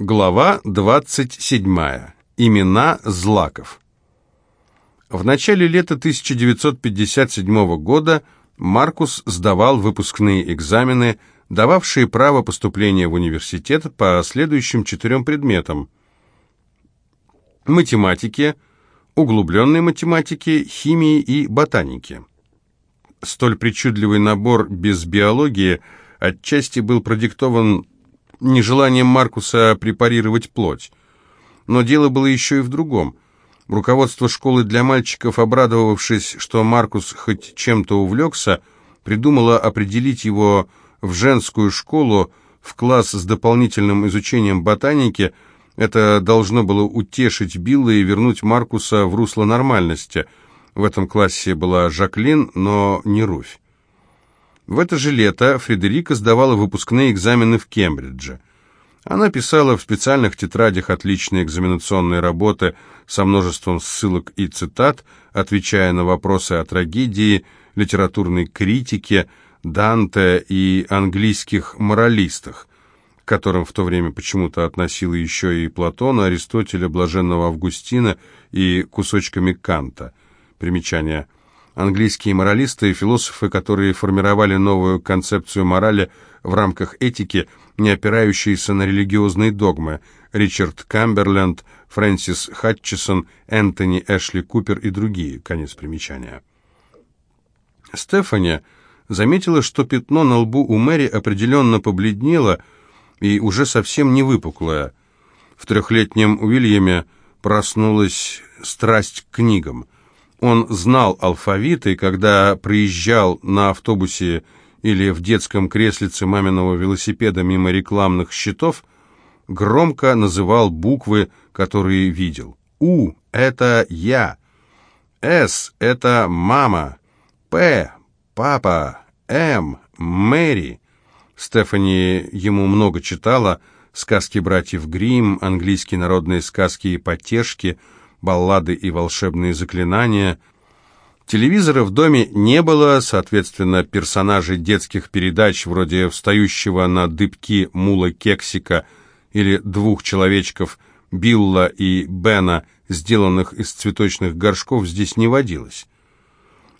Глава 27. Имена злаков. В начале лета 1957 года Маркус сдавал выпускные экзамены, дававшие право поступления в университет по следующим четырем предметам. Математике, углубленной математике, химии и ботанике. Столь причудливый набор без биологии отчасти был продиктован нежеланием Маркуса препарировать плоть. Но дело было еще и в другом. Руководство школы для мальчиков, обрадовавшись, что Маркус хоть чем-то увлекся, придумало определить его в женскую школу, в класс с дополнительным изучением ботаники. Это должно было утешить Билла и вернуть Маркуса в русло нормальности. В этом классе была Жаклин, но не Руфь. В это же лето Фредерика сдавала выпускные экзамены в Кембридже. Она писала в специальных тетрадях отличные экзаменационные работы со множеством ссылок и цитат, отвечая на вопросы о трагедии, литературной критике, Данте и английских моралистах, к которым в то время почему-то относила еще и Платона, Аристотеля, Блаженного Августина и кусочками Канта. Примечание – Английские моралисты и философы, которые формировали новую концепцию морали в рамках этики, не опирающиеся на религиозные догмы. Ричард Камберленд, Фрэнсис Хатчесон, Энтони Эшли Купер и другие. Конец примечания. Стефани заметила, что пятно на лбу у Мэри определенно побледнело и уже совсем не выпуклое. В трехлетнем Уильяме проснулась страсть к книгам – он знал алфавит, и когда приезжал на автобусе или в детском креслице маминого велосипеда мимо рекламных щитов, громко называл буквы, которые видел. «У» — это «я», «С» — это «мама», «П» — «папа», «М» — «Мэри». Стефани ему много читала, сказки братьев Гримм, английские народные сказки и потешки — баллады и волшебные заклинания. Телевизора в доме не было, соответственно, персонажей детских передач, вроде встающего на дыбки мула Кексика или двух человечков Билла и Бена, сделанных из цветочных горшков, здесь не водилось.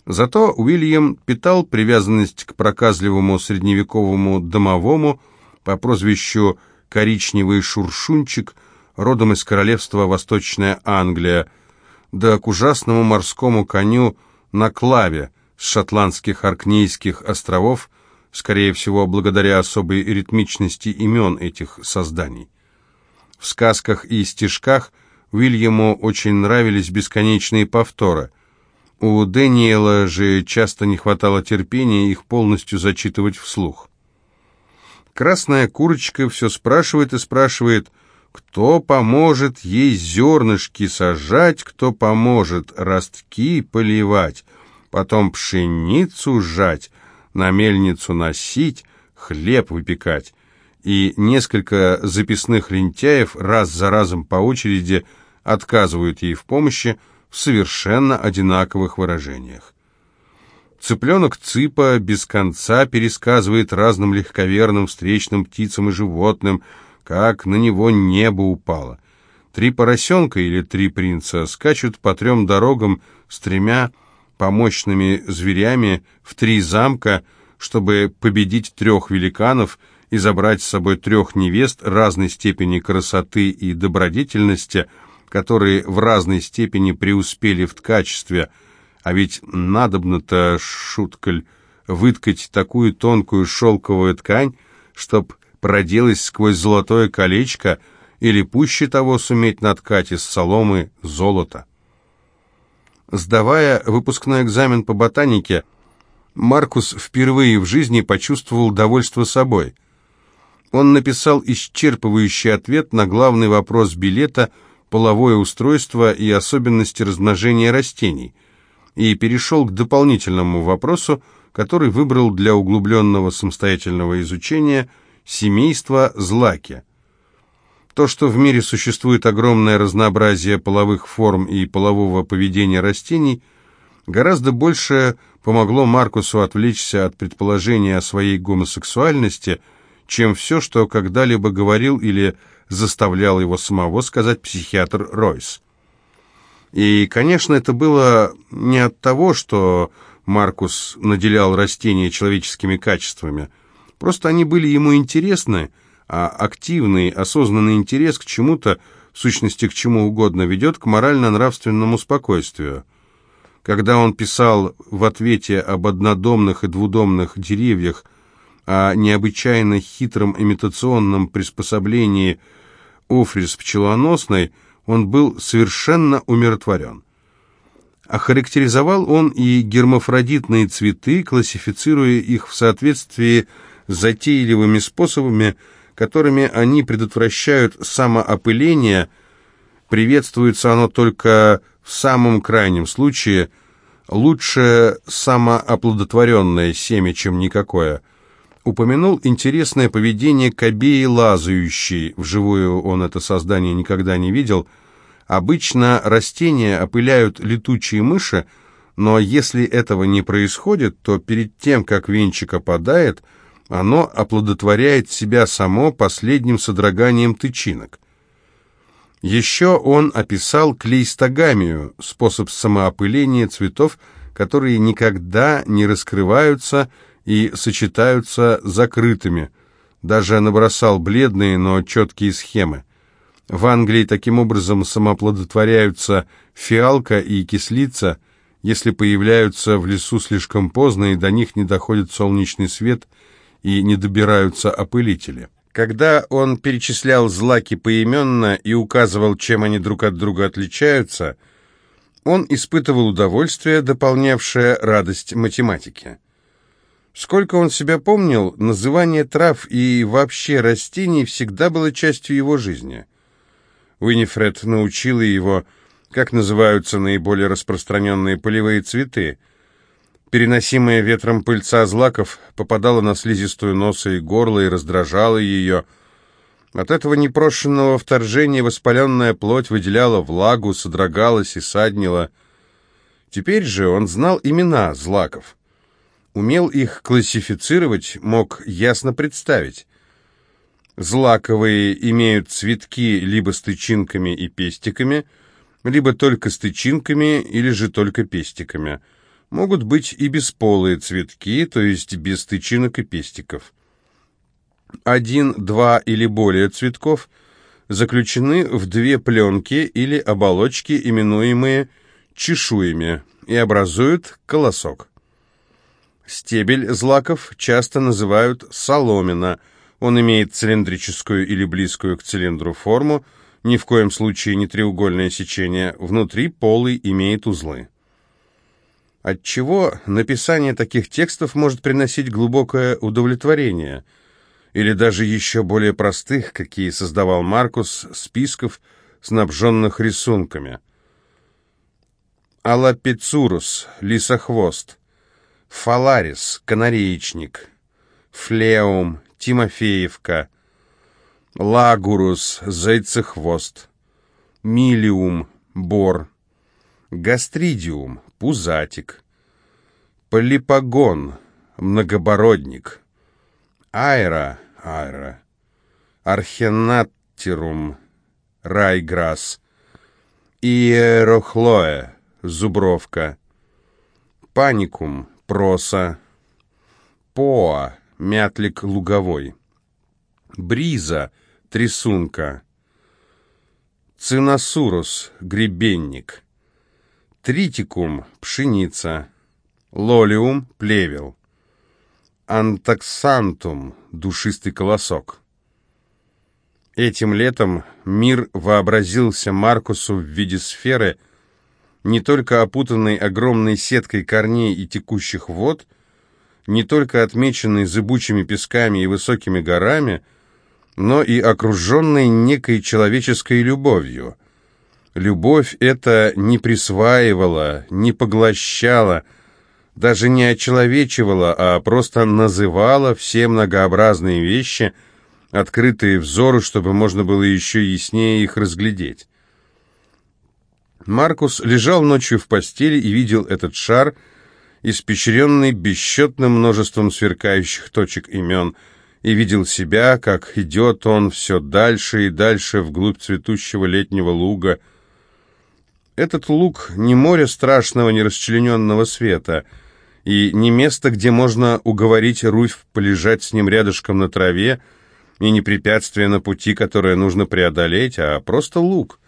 Зато Уильям питал привязанность к проказливому средневековому домовому по прозвищу «Коричневый шуршунчик», родом из королевства Восточная Англия, да к ужасному морскому коню на Клаве с шотландских Аркнейских островов, скорее всего, благодаря особой ритмичности имен этих созданий. В сказках и стишках Уильяму очень нравились бесконечные повторы. У Дэниела же часто не хватало терпения их полностью зачитывать вслух. Красная курочка все спрашивает и спрашивает, кто поможет ей зернышки сажать, кто поможет ростки поливать, потом пшеницу жать, на мельницу носить, хлеб выпекать. И несколько записных лентяев раз за разом по очереди отказывают ей в помощи в совершенно одинаковых выражениях. Цыпленок Цыпа без конца пересказывает разным легковерным встречным птицам и животным, как на него небо упало. Три поросенка или три принца скачут по трем дорогам с тремя помощными зверями в три замка, чтобы победить трех великанов и забрать с собой трех невест разной степени красоты и добродетельности, которые в разной степени преуспели в ткачестве, а ведь надобно-то, шуткаль, выткать такую тонкую шелковую ткань, чтоб проделать сквозь золотое колечко или, пуще того, суметь наткать из соломы золото. Сдавая выпускной экзамен по ботанике, Маркус впервые в жизни почувствовал довольство собой. Он написал исчерпывающий ответ на главный вопрос билета «Половое устройство и особенности размножения растений» и перешел к дополнительному вопросу, который выбрал для углубленного самостоятельного изучения – семейство злаки. То, что в мире существует огромное разнообразие половых форм и полового поведения растений, гораздо больше помогло Маркусу отвлечься от предположения о своей гомосексуальности, чем все, что когда-либо говорил или заставлял его самого сказать психиатр Ройс. И, конечно, это было не от того, что Маркус наделял растения человеческими качествами. Просто они были ему интересны, а активный, осознанный интерес к чему-то, в сущности к чему угодно, ведет к морально-нравственному спокойствию. Когда он писал в ответе об однодомных и двудомных деревьях, о необычайно хитром имитационном приспособлении офрис пчелоносной, он был совершенно умиротворен. Охарактеризовал он и гермафродитные цветы, классифицируя их в соответствии с затейливыми способами, которыми они предотвращают самоопыление, приветствуется оно только в самом крайнем случае, лучше самооплодотворенное семя, чем никакое – упомянул интересное поведение кобеи лазающей. Вживую он это создание никогда не видел. Обычно растения опыляют летучие мыши, но если этого не происходит, то перед тем, как венчик опадает, оно оплодотворяет себя само последним содроганием тычинок. Еще он описал клейстогамию, способ самоопыления цветов, которые никогда не раскрываются и сочетаются закрытыми. Даже набросал бледные, но четкие схемы. В Англии таким образом самооплодотворяются фиалка и кислица, если появляются в лесу слишком поздно и до них не доходит солнечный свет и не добираются опылители. Когда он перечислял злаки поименно и указывал, чем они друг от друга отличаются, он испытывал удовольствие, дополнявшее радость математики. Сколько он себя помнил, называние трав и вообще растений всегда было частью его жизни. Уинифред научила его, как называются наиболее распространенные полевые цветы. Переносимая ветром пыльца злаков попадала на слизистую носа и горло и раздражала ее. От этого непрошенного вторжения воспаленная плоть выделяла влагу, содрогалась и саднила. Теперь же он знал имена злаков — умел их классифицировать, мог ясно представить. Злаковые имеют цветки либо с тычинками и пестиками, либо только с тычинками или же только пестиками. Могут быть и бесполые цветки, то есть без тычинок и пестиков. Один, два или более цветков заключены в две пленки или оболочки, именуемые чешуями, и образуют колосок. Стебель злаков часто называют соломина. Он имеет цилиндрическую или близкую к цилиндру форму, ни в коем случае не треугольное сечение, внутри полый имеет узлы. Отчего написание таких текстов может приносить глубокое удовлетворение, или даже еще более простых, какие создавал Маркус, списков, снабженных рисунками. Алапицурус, лисохвост, Фаларис, канареечник, Флеум, Тимофеевка, Лагурус, зайцехвост, Милиум, бор, Гастридиум, пузатик, Полипагон, многобородник, Айра, айра, Архенаттерум, райграсс, Иерохлоэ, зубровка, Паникум, проса, поа, мятлик луговой, бриза, трясунка, циносурус, гребенник, тритикум, пшеница, лолиум, плевел, антаксантум, душистый колосок. Этим летом мир вообразился Маркусу в виде сферы – не только опутанный огромной сеткой корней и текущих вод, не только отмеченный зыбучими песками и высокими горами, но и окруженный некой человеческой любовью. Любовь эта не присваивала, не поглощала, даже не очеловечивала, а просто называла все многообразные вещи, открытые взору, чтобы можно было еще яснее их разглядеть. Маркус лежал ночью в постели и видел этот шар, испещренный бесчетным множеством сверкающих точек имен, и видел себя, как идет он все дальше и дальше вглубь цветущего летнего луга. Этот луг не море страшного нерасчлененного света — и не место, где можно уговорить Руфь полежать с ним рядышком на траве, и не препятствие на пути, которое нужно преодолеть, а просто луг.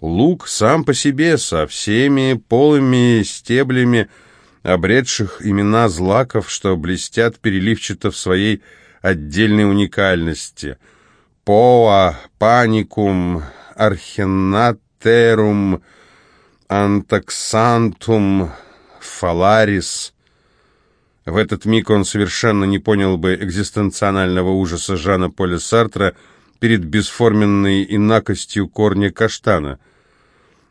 Луг сам по себе, со всеми полыми стеблями, обретших имена злаков, что блестят переливчато в своей отдельной уникальности. Поа, паникум, архенатерум, антаксантум, фаларис — в этот миг он совершенно не понял бы экзистенционального ужаса Жана Поля Сартра перед бесформенной инакостью корня каштана.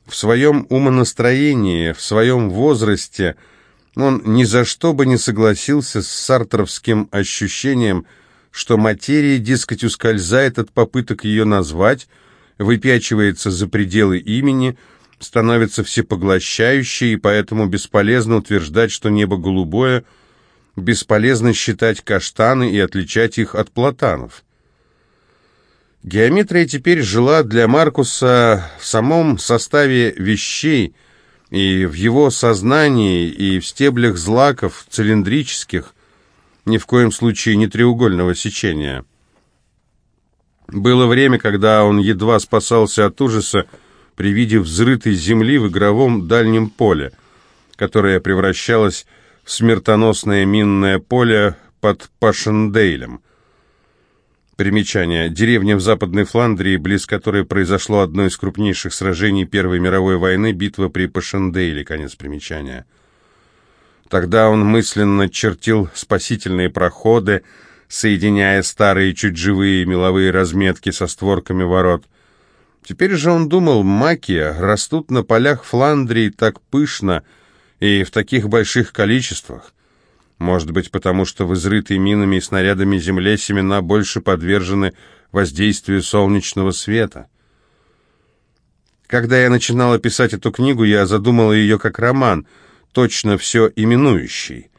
В своем умонастроении, в своем возрасте он ни за что бы не согласился с сартровским ощущением, что материя, дескать, ускользает от попыток ее назвать, выпячивается за пределы имени, становится всепоглощающей, и поэтому бесполезно утверждать, что небо голубое — бесполезно считать каштаны и отличать их от платанов. Геометрия теперь жила для Маркуса в самом составе вещей, и в его сознании, и в стеблях злаков, цилиндрических, ни в коем случае не треугольного сечения. Было время, когда он едва спасался от ужаса при виде взрытой земли в игровом дальнем поле, которое превращалось смертоносное минное поле под Пашендейлем. Примечание. Деревня в Западной Фландрии, близ которой произошло одно из крупнейших сражений Первой мировой войны, битва при Пашендейле. Конец примечания. Тогда он мысленно чертил спасительные проходы, соединяя старые чуть живые меловые разметки со створками ворот. Теперь же он думал, маки растут на полях Фландрии так пышно, и в таких больших количествах. Может быть, потому что в изрытой минами и снарядами земле семена больше подвержены воздействию солнечного света. Когда я начинала писать эту книгу, я задумала ее как роман, точно все именующий.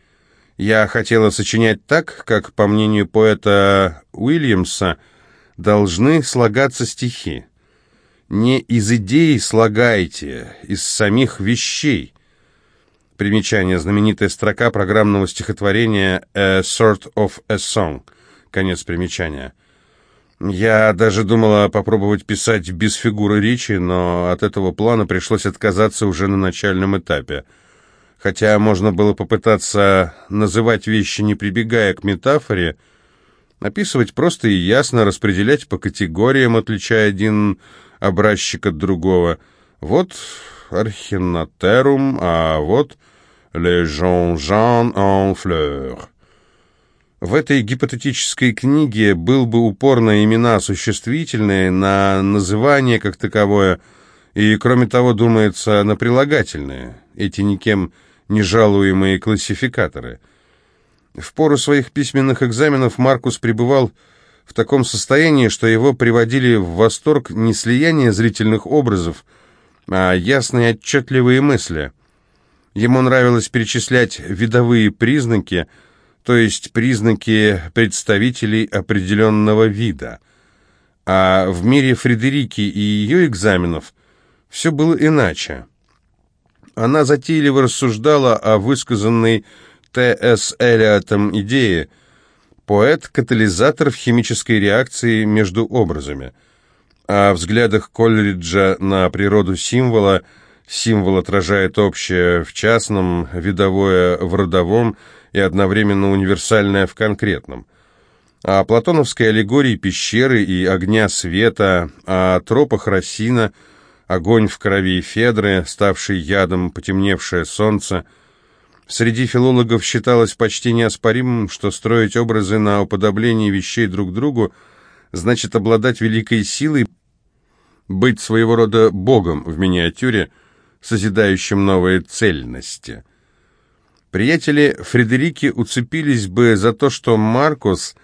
Я хотела сочинять так, как, по мнению поэта Уильямса, должны слагаться стихи. Не из идей слагайте, из самих вещей. Примечание. Знаменитая строка программного стихотворения «A sort of a song». Конец примечания. Я даже думала попробовать писать без фигуры речи, но от этого плана пришлось отказаться уже на начальном этапе. Хотя можно было попытаться называть вещи, не прибегая к метафоре, описывать просто и ясно, распределять по категориям, отличая один образчик от другого. Вот архинотерум, а вот «Le Jean-Jean en fleurs». В этой гипотетической книге был бы упор на имена существительные, на называние как таковое, и, кроме того, думается, на прилагательные, эти никем не жалуемые классификаторы. В пору своих письменных экзаменов Маркус пребывал в таком состоянии, что его приводили в восторг не слияние зрительных образов, а ясные отчетливые мысли. Ему нравилось перечислять видовые признаки, то есть признаки представителей определенного вида. А в мире Фредерики и ее экзаменов все было иначе. Она затейливо рассуждала о высказанной Т.С. Элиотом идее «поэт-катализатор в химической реакции между образами», о взглядах Колриджа на природу символа – Символ отражает общее в частном, видовое в родовом и одновременно универсальное в конкретном. О платоновской аллегории пещеры и огня света, о тропах Росина, огонь в крови Федры, ставший ядом потемневшее солнце. Среди филологов считалось почти неоспоримым, что строить образы на уподоблении вещей друг другу значит обладать великой силой, быть своего рода богом в миниатюре – созидающим новые цельности. Приятели Фредерики уцепились бы за то, что Маркус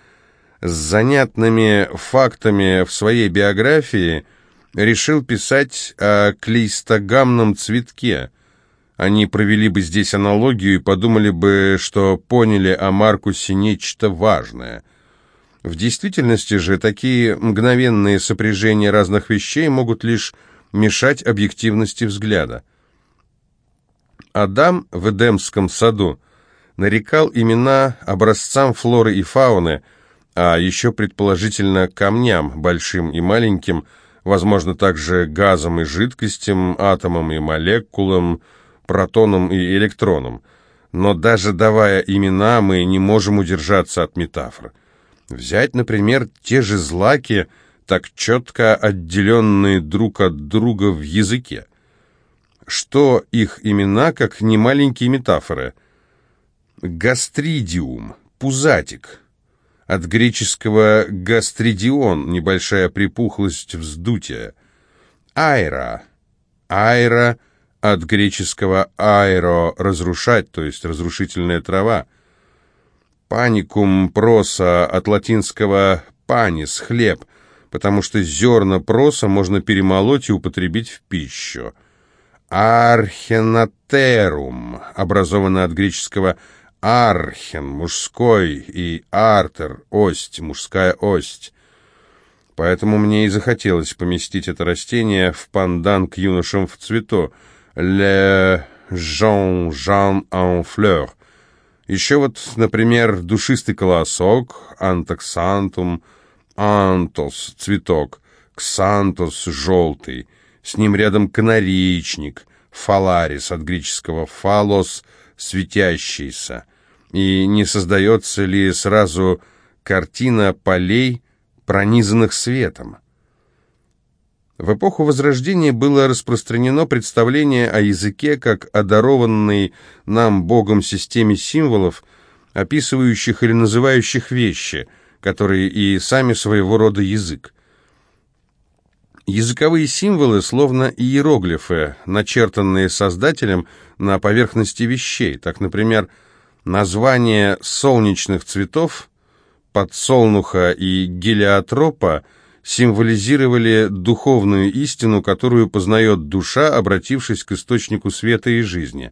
с занятными фактами в своей биографии решил писать о клейстогамном цветке. Они провели бы здесь аналогию и подумали бы, что поняли о Маркусе нечто важное. В действительности же такие мгновенные сопряжения разных вещей могут лишь мешать объективности взгляда. Адам в Эдемском саду нарекал имена образцам флоры и фауны, а еще предположительно камням, большим и маленьким, возможно, также газам и жидкостям, атомам и молекулам, протонам и электронам. Но даже давая имена, мы не можем удержаться от метафор. Взять, например, те же злаки, так четко отделенные друг от друга в языке. Что их имена, как не маленькие метафоры? Гастридиум, пузатик. От греческого гастридион, небольшая припухлость вздутия. Айра. Айра от греческого аэро, разрушать, то есть разрушительная трава. Паникум проса от латинского панис, хлеб, потому что зерна проса можно перемолоть и употребить в пищу. Архенатерум, образовано от греческого архен, мужской, и артер, ость, мужская ость. Поэтому мне и захотелось поместить это растение в пандан к юношам в цвету. Le Jean Jean en fleur. Еще вот, например, душистый колосок, антоксантум, антос, цветок, ксантос, желтый. С ним рядом канареечник, фаларис, от греческого фалос, светящийся и не создается ли сразу картина полей, пронизанных светом. В эпоху Возрождения было распространено представление о языке как одарованной нам Богом системе символов, описывающих или называющих вещи, которые и сами своего рода язык. Языковые символы словно иероглифы, начертанные Создателем на поверхности вещей. Так, например, Названия солнечных цветов, подсолнуха и гелиотропа, символизировали духовную истину, которую познает душа, обратившись к источнику света и жизни.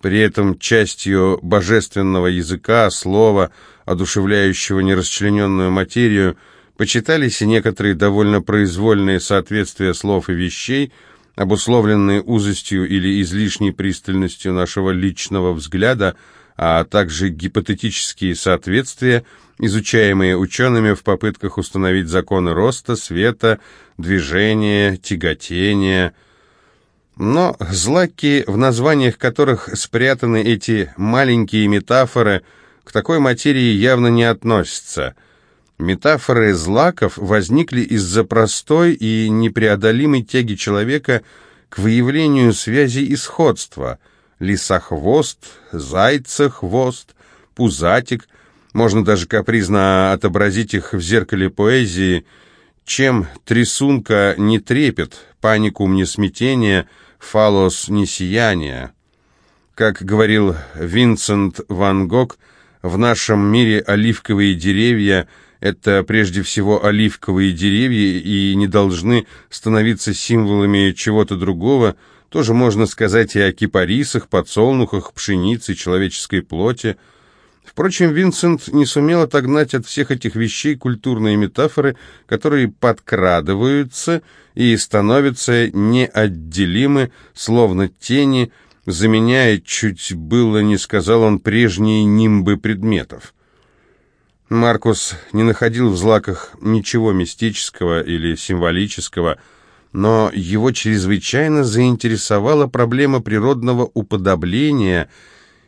При этом частью божественного языка, слова, одушевляющего нерасчлененную материю, почитались и некоторые довольно произвольные соответствия слов и вещей, обусловленные узостью или излишней пристальностью нашего личного взгляда – а также гипотетические соответствия, изучаемые учеными в попытках установить законы роста, света, движения, тяготения. Но злаки, в названиях которых спрятаны эти маленькие метафоры, к такой материи явно не относятся. Метафоры злаков возникли из-за простой и непреодолимой тяги человека к выявлению связи и сходства – лисохвост, зайцехвост, пузатик. Можно даже капризно отобразить их в зеркале поэзии. Чем трясунка не трепет, паникум не смятение, фалос не сияние. Как говорил Винсент Ван Гог, в нашем мире оливковые деревья – это прежде всего оливковые деревья и не должны становиться символами чего-то другого – тоже можно сказать и о кипарисах, подсолнухах, пшенице, человеческой плоти. Впрочем, Винсент не сумел отогнать от всех этих вещей культурные метафоры, которые подкрадываются и становятся неотделимы, словно тени, заменяя, чуть было не сказал он, прежние нимбы предметов. Маркус не находил в злаках ничего мистического или символического, но его чрезвычайно заинтересовала проблема природного уподобления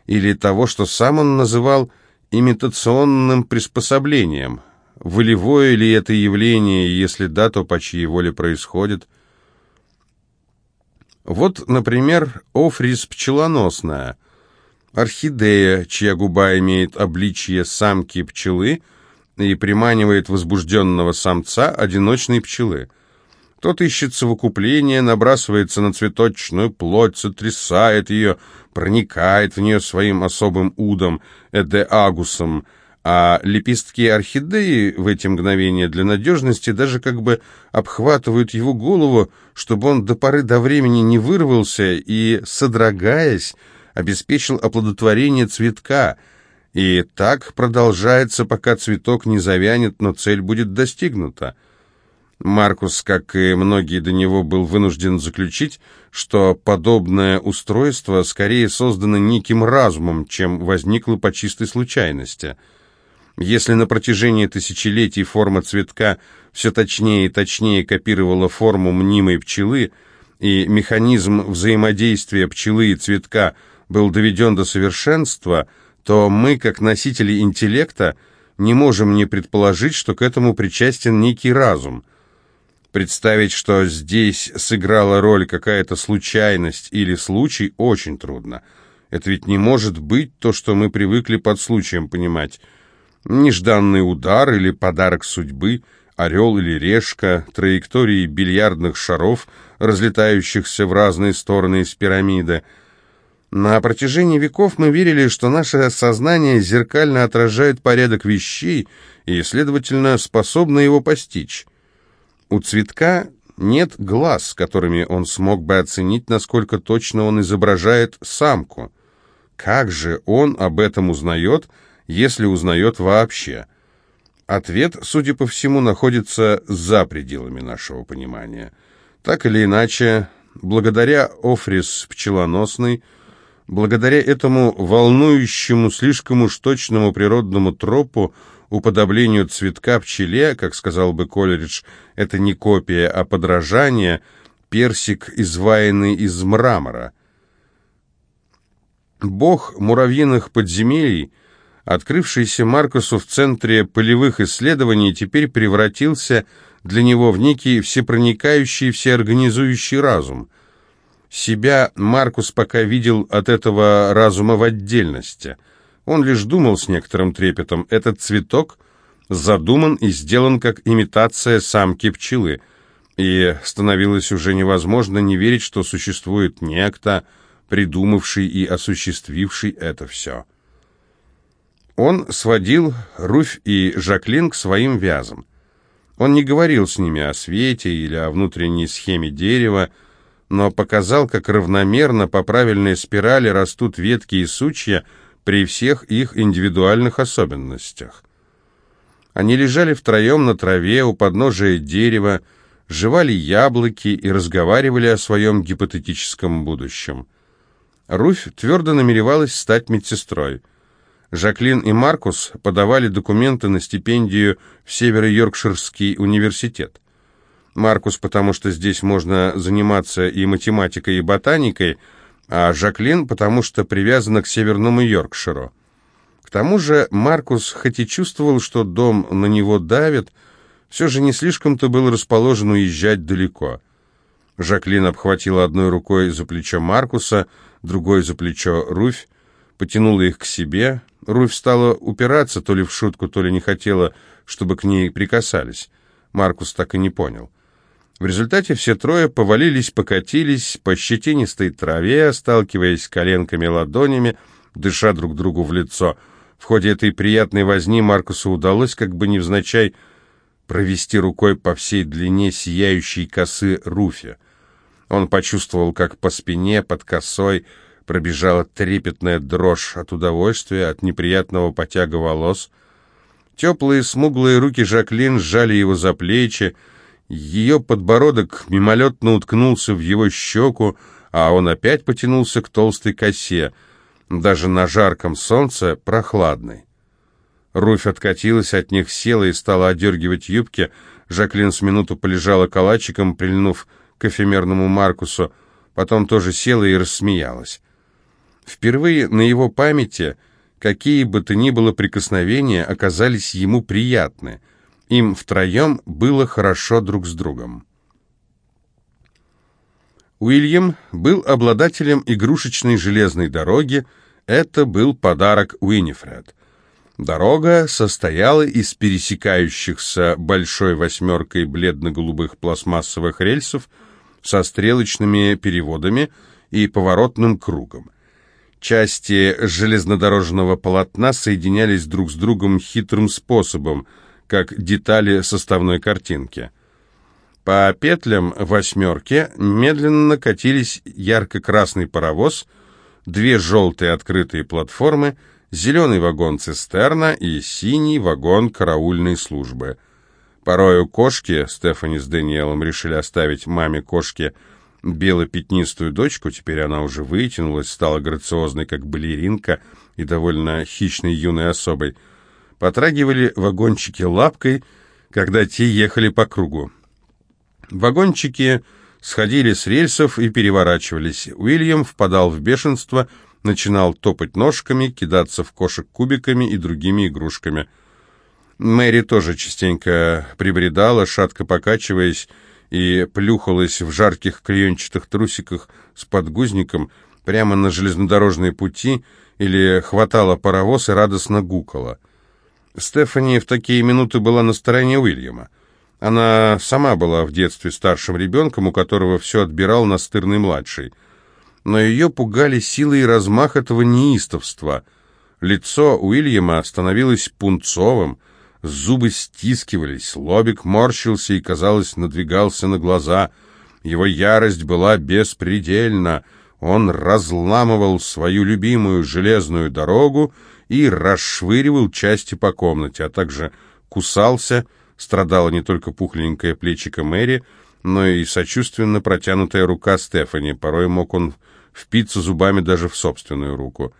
или того, что сам он называл имитационным приспособлением. Волевое ли это явление, если да, то по чьей воле происходит? Вот, например, офрис пчелоносная, орхидея, чья губа имеет обличье самки пчелы и приманивает возбужденного самца одиночной пчелы – тот ищет совокупление, набрасывается на цветочную плоть, сотрясает ее, проникает в нее своим особым удом, эдеагусом, а лепестки орхидеи в эти мгновения для надежности даже как бы обхватывают его голову, чтобы он до поры до времени не вырвался и, содрогаясь, обеспечил оплодотворение цветка. И так продолжается, пока цветок не завянет, но цель будет достигнута. Маркус, как и многие до него, был вынужден заключить, что подобное устройство скорее создано неким разумом, чем возникло по чистой случайности. Если на протяжении тысячелетий форма цветка все точнее и точнее копировала форму мнимой пчелы, и механизм взаимодействия пчелы и цветка был доведен до совершенства, то мы, как носители интеллекта, не можем не предположить, что к этому причастен некий разум – Представить, что здесь сыграла роль какая-то случайность или случай, очень трудно. Это ведь не может быть то, что мы привыкли под случаем понимать. Нежданный удар или подарок судьбы, орел или решка, траектории бильярдных шаров, разлетающихся в разные стороны из пирамиды. На протяжении веков мы верили, что наше сознание зеркально отражает порядок вещей и, следовательно, способно его постичь. У цветка нет глаз, которыми он смог бы оценить, насколько точно он изображает самку. Как же он об этом узнает, если узнает вообще? Ответ, судя по всему, находится за пределами нашего понимания. Так или иначе, благодаря Офрис пчелоносной, благодаря этому волнующему, слишком уж точному природному тропу, уподоблению цветка пчеле, как сказал бы Колеридж, это не копия, а подражание, персик, изваянный из мрамора. Бог муравьиных подземелий, открывшийся Маркусу в центре полевых исследований, теперь превратился для него в некий всепроникающий, всеорганизующий разум. Себя Маркус пока видел от этого разума в отдельности – он лишь думал с некоторым трепетом, этот цветок задуман и сделан как имитация самки пчелы, и становилось уже невозможно не верить, что существует некто, придумавший и осуществивший это все. Он сводил Руфь и Жаклин к своим вязам. Он не говорил с ними о свете или о внутренней схеме дерева, но показал, как равномерно по правильной спирали растут ветки и сучья, при всех их индивидуальных особенностях. Они лежали втроем на траве у подножия дерева, жевали яблоки и разговаривали о своем гипотетическом будущем. Руфь твердо намеревалась стать медсестрой. Жаклин и Маркус подавали документы на стипендию в Северо-Йоркширский университет. Маркус, потому что здесь можно заниматься и математикой, и ботаникой – а Жаклин потому что привязана к Северному Йоркширу. К тому же Маркус, хоть и чувствовал, что дом на него давит, все же не слишком-то был расположен уезжать далеко. Жаклин обхватила одной рукой за плечо Маркуса, другой за плечо Руфь, потянула их к себе. Руфь стала упираться, то ли в шутку, то ли не хотела, чтобы к ней прикасались. Маркус так и не понял. В результате все трое повалились, покатились по щетинистой траве, сталкиваясь коленками ладонями, дыша друг другу в лицо. В ходе этой приятной возни Маркусу удалось, как бы невзначай, провести рукой по всей длине сияющей косы Руфи. Он почувствовал, как по спине под косой пробежала трепетная дрожь от удовольствия, от неприятного потяга волос. Теплые смуглые руки Жаклин сжали его за плечи, ее подбородок мимолетно уткнулся в его щеку, а он опять потянулся к толстой косе, даже на жарком солнце прохладной. Руфь откатилась от них, села и стала одергивать юбки. Жаклин с минуту полежала калачиком, прильнув к эфемерному Маркусу, потом тоже села и рассмеялась. Впервые на его памяти какие бы то ни было прикосновения оказались ему приятны — им втроем было хорошо друг с другом. Уильям был обладателем игрушечной железной дороги, это был подарок Уинифред. Дорога состояла из пересекающихся большой восьмеркой бледно-голубых пластмассовых рельсов со стрелочными переводами и поворотным кругом. Части железнодорожного полотна соединялись друг с другом хитрым способом – как детали составной картинки. По петлям восьмерки медленно катились ярко-красный паровоз, две желтые открытые платформы, зеленый вагон цистерна и синий вагон караульной службы. Порою кошки, Стефани с Даниэлом решили оставить маме кошки бело-пятнистую дочку, теперь она уже вытянулась, стала грациозной, как балеринка, и довольно хищной юной особой, потрагивали вагончики лапкой, когда те ехали по кругу. Вагончики сходили с рельсов и переворачивались. Уильям впадал в бешенство, начинал топать ножками, кидаться в кошек кубиками и другими игрушками. Мэри тоже частенько прибредала, шатко покачиваясь, и плюхалась в жарких клеенчатых трусиках с подгузником прямо на железнодорожные пути или хватала паровоз и радостно гукала. Стефани в такие минуты была на стороне Уильяма. Она сама была в детстве старшим ребенком, у которого все отбирал настырный младший. Но ее пугали силы и размах этого неистовства. Лицо Уильяма становилось пунцовым, зубы стискивались, лобик морщился и, казалось, надвигался на глаза. Его ярость была беспредельна. Он разламывал свою любимую железную дорогу и расшвыривал части по комнате, а также кусался, Страдала не только пухленькое плечико Мэри, но и сочувственно протянутая рука Стефани. Порой мог он впиться зубами даже в собственную руку.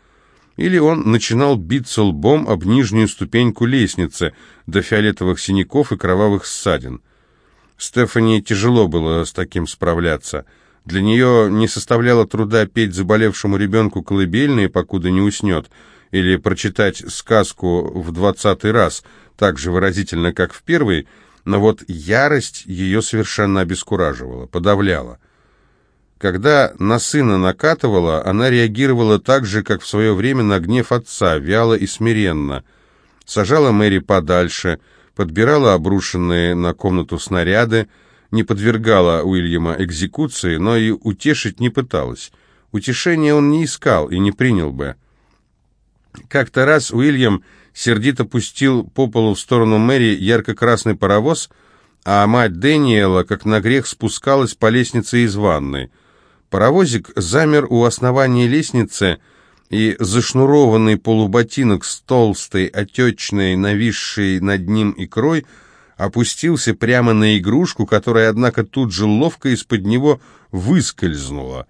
Или он начинал биться лбом об нижнюю ступеньку лестницы до фиолетовых синяков и кровавых ссадин. Стефани тяжело было с таким справляться. Для нее не составляло труда петь заболевшему ребенку колыбельные, покуда не уснет, или прочитать сказку в двадцатый раз – так же выразительно, как в первый, но вот ярость ее совершенно обескураживала, подавляла. Когда на сына накатывала, она реагировала так же, как в свое время на гнев отца, вяло и смиренно. Сажала Мэри подальше, подбирала обрушенные на комнату снаряды, не подвергала Уильяма экзекуции, но и утешить не пыталась. Утешения он не искал и не принял бы. Как-то раз Уильям сердито пустил по полу в сторону Мэри ярко-красный паровоз, а мать Дэниела, как на грех, спускалась по лестнице из ванной. Паровозик замер у основания лестницы, и зашнурованный полуботинок с толстой, отечной, нависшей над ним икрой опустился прямо на игрушку, которая, однако, тут же ловко из-под него выскользнула.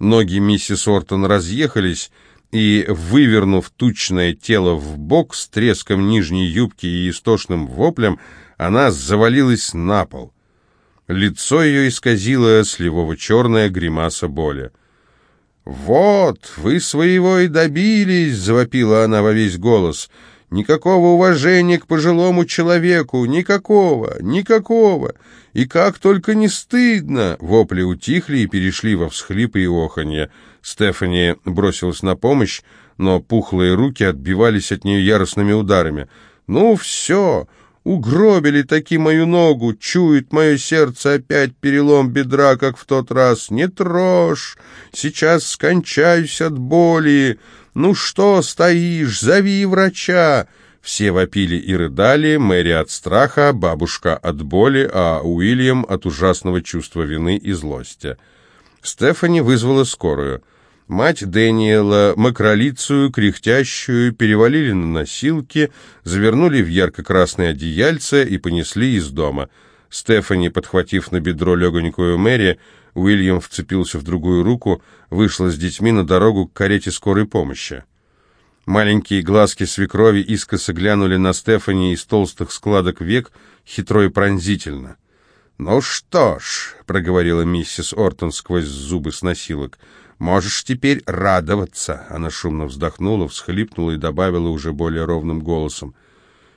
Ноги миссис Ортон разъехались, и, вывернув тучное тело в бок с треском нижней юбки и истошным воплем, она завалилась на пол. Лицо ее исказило сливово-черная гримаса боли. «Вот, вы своего и добились!» — завопила она во весь голос. «Никакого уважения к пожилому человеку! Никакого! Никакого! И как только не стыдно!» Вопли утихли и перешли во всхлипы и оханье. Стефани бросилась на помощь, но пухлые руки отбивались от нее яростными ударами. «Ну все, угробили таки мою ногу, чует мое сердце опять перелом бедра, как в тот раз. Не трожь, сейчас скончаюсь от боли. Ну что стоишь, зови врача!» Все вопили и рыдали, Мэри от страха, бабушка от боли, а Уильям от ужасного чувства вины и злости. Стефани вызвала скорую. Мать Дэниела, макролицую, кряхтящую, перевалили на носилки, завернули в ярко-красное одеяльце и понесли из дома. Стефани, подхватив на бедро легонькую Мэри, Уильям вцепился в другую руку, вышла с детьми на дорогу к карете скорой помощи. Маленькие глазки свекрови искоса глянули на Стефани из толстых складок век, хитро и пронзительно. «Ну что ж», — проговорила миссис Ортон сквозь зубы с носилок, — Можешь теперь радоваться. Она шумно вздохнула, всхлипнула и добавила уже более ровным голосом.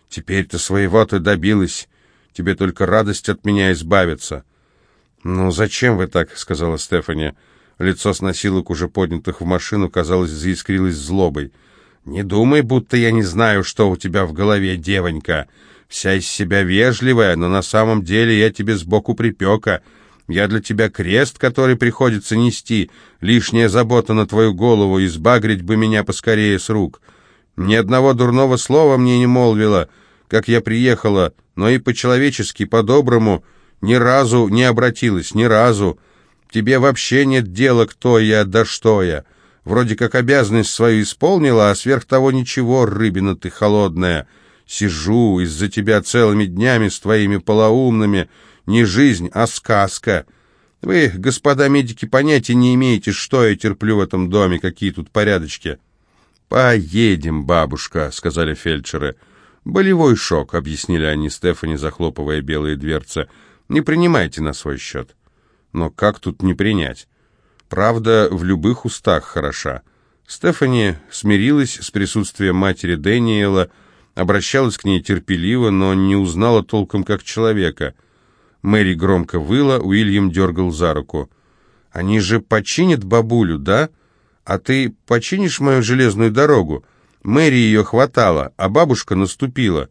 Теперь ты своего ты добилась. Тебе только радость от меня избавиться. Ну зачем вы так, сказала Стефани. Лицо с носилок, уже поднятых в машину, казалось, заискрилось злобой. «Не думай, будто я не знаю, что у тебя в голове, девонька. Вся из себя вежливая, но на самом деле я тебе сбоку припека. Я для тебя крест, который приходится нести, лишняя забота на твою голову, избагрить бы меня поскорее с рук. Ни одного дурного слова мне не молвила, как я приехала, но и по-человечески, по-доброму, ни разу не обратилась, ни разу. Тебе вообще нет дела, кто я, да что я. Вроде как обязанность свою исполнила, а сверх того ничего, рыбина ты холодная. Сижу из-за тебя целыми днями с твоими полоумными. Не жизнь, а сказка. Вы, господа медики, понятия не имеете, что я терплю в этом доме, какие тут порядочки. «Поедем, бабушка», — сказали фельдшеры. «Болевой шок», — объяснили они Стефани, захлопывая белые дверцы. «Не принимайте на свой счет». Но как тут не принять? Правда, в любых устах хороша. Стефани смирилась с присутствием матери Дэниела, обращалась к ней терпеливо, но не узнала толком как человека. Мэри громко выла, Уильям дергал за руку. «Они же починят бабулю, да? А ты починишь мою железную дорогу? Мэри ее хватала, а бабушка наступила.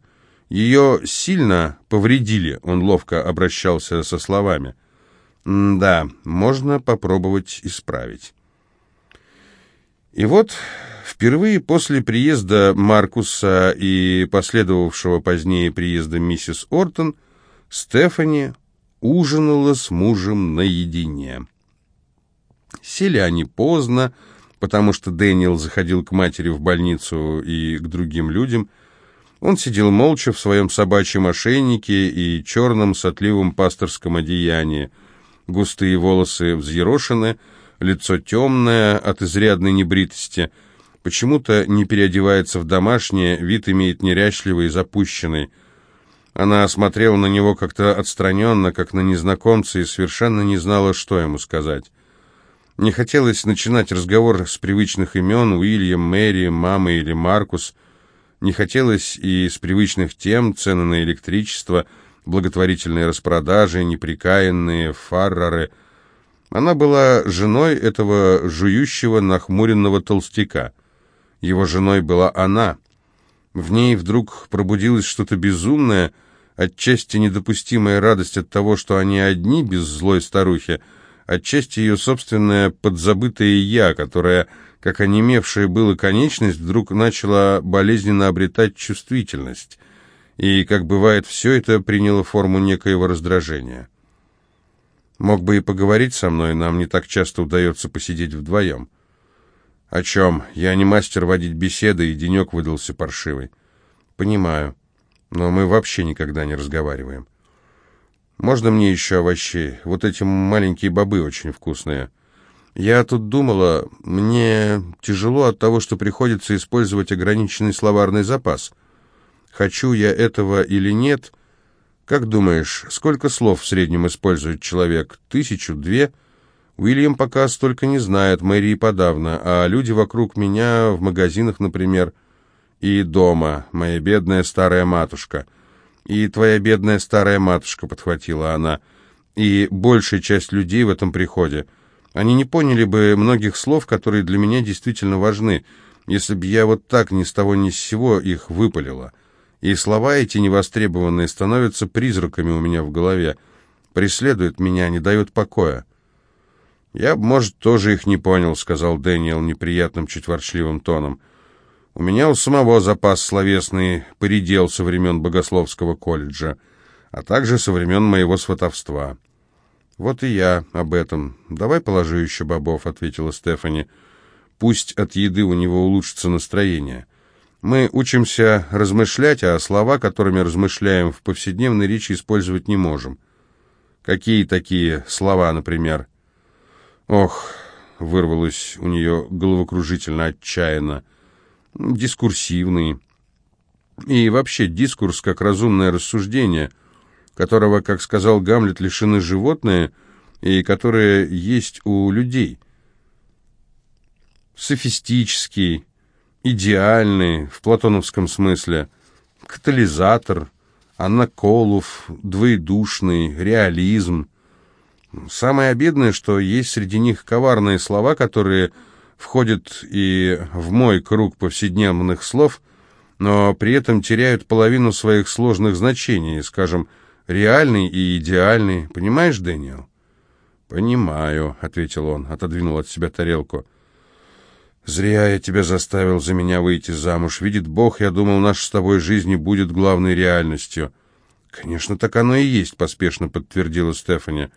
Ее сильно повредили», — он ловко обращался со словами. Да, можно попробовать исправить. И вот впервые после приезда Маркуса и последовавшего позднее приезда миссис Ортон Стефани ужинала с мужем наедине. Сели они поздно, потому что Дэниел заходил к матери в больницу и к другим людям. Он сидел молча в своем собачьем ошейнике и черном сотливом пасторском одеянии – Густые волосы взъерошены, лицо темное от изрядной небритости. Почему-то не переодевается в домашнее, вид имеет неряшливый и запущенный. Она смотрела на него как-то отстраненно, как на незнакомца, и совершенно не знала, что ему сказать. Не хотелось начинать разговор с привычных имен Уильям, Мэри, мама или Маркус. Не хотелось и с привычных тем, цены на электричество – благотворительные распродажи, неприкаянные фаррары. Она была женой этого жующего, нахмуренного толстяка. Его женой была она. В ней вдруг пробудилось что-то безумное, отчасти недопустимая радость от того, что они одни, без злой старухи, отчасти ее собственное подзабытое «я», которое, как онемевшая была конечность, вдруг начала болезненно обретать чувствительность и, как бывает, все это приняло форму некоего раздражения. Мог бы и поговорить со мной, нам не так часто удается посидеть вдвоем. О чем? Я не мастер водить беседы, и денек выдался паршивый. Понимаю, но мы вообще никогда не разговариваем. Можно мне еще овощей? Вот эти маленькие бобы очень вкусные. Я тут думала, мне тяжело от того, что приходится использовать ограниченный словарный запас — Хочу я этого или нет? Как думаешь, сколько слов в среднем использует человек? Тысячу, две? Уильям пока столько не знает, Мэри подавно, а люди вокруг меня, в магазинах, например, и дома, моя бедная старая матушка. И твоя бедная старая матушка, подхватила она, и большая часть людей в этом приходе. Они не поняли бы многих слов, которые для меня действительно важны, если бы я вот так ни с того ни с сего их выпалила и слова эти невостребованные становятся призраками у меня в голове, преследуют меня, не дают покоя. «Я может, тоже их не понял», — сказал Дэниел неприятным, чуть ворчливым тоном. «У меня у самого запас словесный поредел со времен Богословского колледжа, а также со времен моего сватовства». «Вот и я об этом. Давай положу еще бобов», — ответила Стефани. «Пусть от еды у него улучшится настроение». Мы учимся размышлять, а слова, которыми размышляем в повседневной речи, использовать не можем. Какие такие слова, например? Ох, вырвалось у нее головокружительно, отчаянно. Дискурсивный. И вообще дискурс как разумное рассуждение, которого, как сказал Гамлет, лишены животные и которые есть у людей. Софистический, идеальный, в платоновском смысле, катализатор, анаколов, двоедушный, реализм. Самое обидное, что есть среди них коварные слова, которые входят и в мой круг повседневных слов, но при этом теряют половину своих сложных значений, скажем, реальный и идеальный. Понимаешь, Дэниел? «Понимаю», — ответил он, отодвинул от себя тарелку. «Зря я тебя заставил за меня выйти замуж. Видит Бог, я думал, наша с тобой жизнь будет главной реальностью». «Конечно, так оно и есть», — поспешно подтвердила Стефани.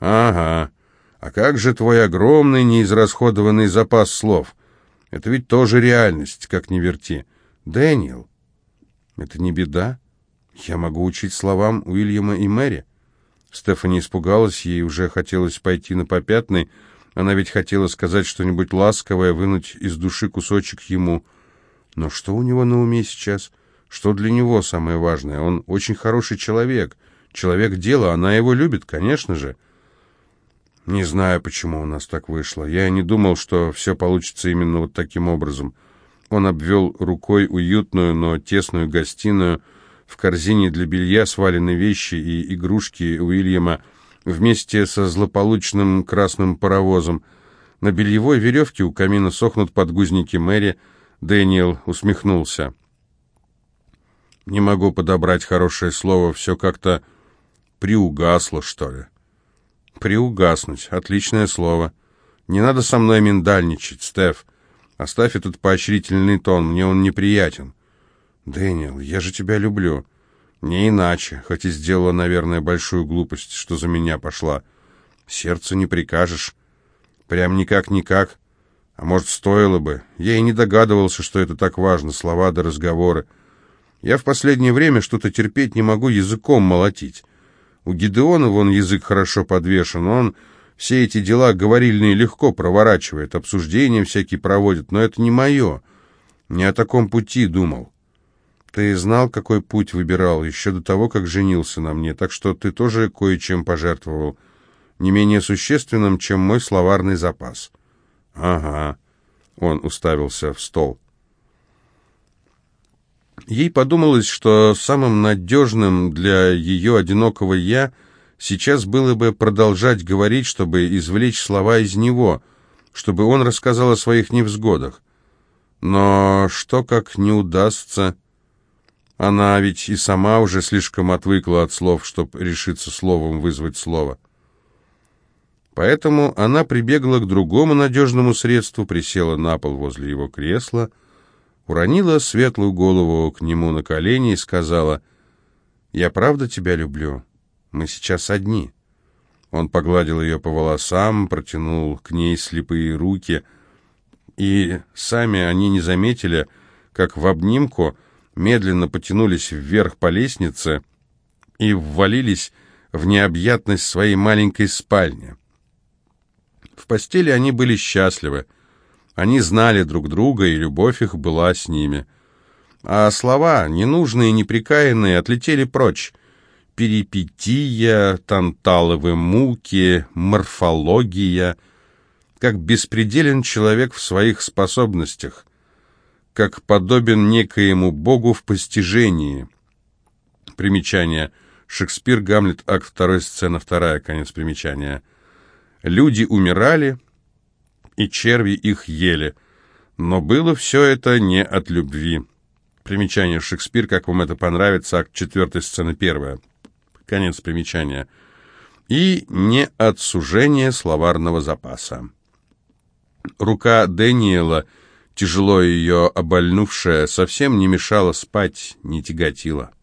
«Ага. А как же твой огромный неизрасходованный запас слов? Это ведь тоже реальность, как ни верти. Дэниел, это не беда. Я могу учить словам Уильяма и Мэри. Стефани испугалась, ей уже хотелось пойти на попятный. Она ведь хотела сказать что-нибудь ласковое, вынуть из души кусочек ему. Но что у него на уме сейчас? Что для него самое важное? Он очень хороший человек, человек дела, она его любит, конечно же. Не знаю, почему у нас так вышло. Я не думал, что все получится именно вот таким образом. Он обвел рукой уютную, но тесную гостиную. В корзине для белья свалены вещи и игрушки Уильяма вместе со злополучным красным паровозом. На бельевой веревке у камина сохнут подгузники Мэри. Дэниел усмехнулся. Не могу подобрать хорошее слово, все как-то приугасло, что ли. Приугаснуть, отличное слово. Не надо со мной миндальничать, Стеф. Оставь этот поощрительный тон, мне он неприятен. Дэниел, я же тебя люблю. Не иначе, хоть и сделала, наверное, большую глупость, что за меня пошла. Сердцу не прикажешь. Прям никак-никак. А может, стоило бы. Я и не догадывался, что это так важно, слова да разговоры. Я в последнее время что-то терпеть не могу языком молотить. У Гидеона вон язык хорошо подвешен, он все эти дела говорильные легко проворачивает, обсуждения всякие проводит, но это не мое. Не о таком пути думал. Ты знал, какой путь выбирал, еще до того, как женился на мне, так что ты тоже кое-чем пожертвовал, не менее существенным, чем мой словарный запас. Ага. Он уставился в стол. Ей подумалось, что самым надежным для ее одинокого «я» сейчас было бы продолжать говорить, чтобы извлечь слова из него, чтобы он рассказал о своих невзгодах. Но что как не удастся... Она ведь и сама уже слишком отвыкла от слов, чтобы решиться словом вызвать слово. Поэтому она прибегла к другому надежному средству, присела на пол возле его кресла — уронила светлую голову к нему на колени и сказала, «Я правда тебя люблю? Мы сейчас одни». Он погладил ее по волосам, протянул к ней слепые руки, и сами они не заметили, как в обнимку медленно потянулись вверх по лестнице и ввалились в необъятность своей маленькой спальни. В постели они были счастливы, они знали друг друга, и любовь их была с ними. А слова, ненужные, неприкаянные, отлетели прочь. Перипетия, танталовые муки, морфология. Как беспределен человек в своих способностях. Как подобен некоему богу в постижении. Примечание. Шекспир, Гамлет, акт 2, сцена 2, конец примечания. Люди умирали, и черви их ели. Но было все это не от любви. Примечание Шекспир, как вам это понравится, акт 4, сцена 1. Конец примечания. И не от сужения словарного запаса. Рука Дэниела, тяжело ее обольнувшая, совсем не мешала спать, не тяготила.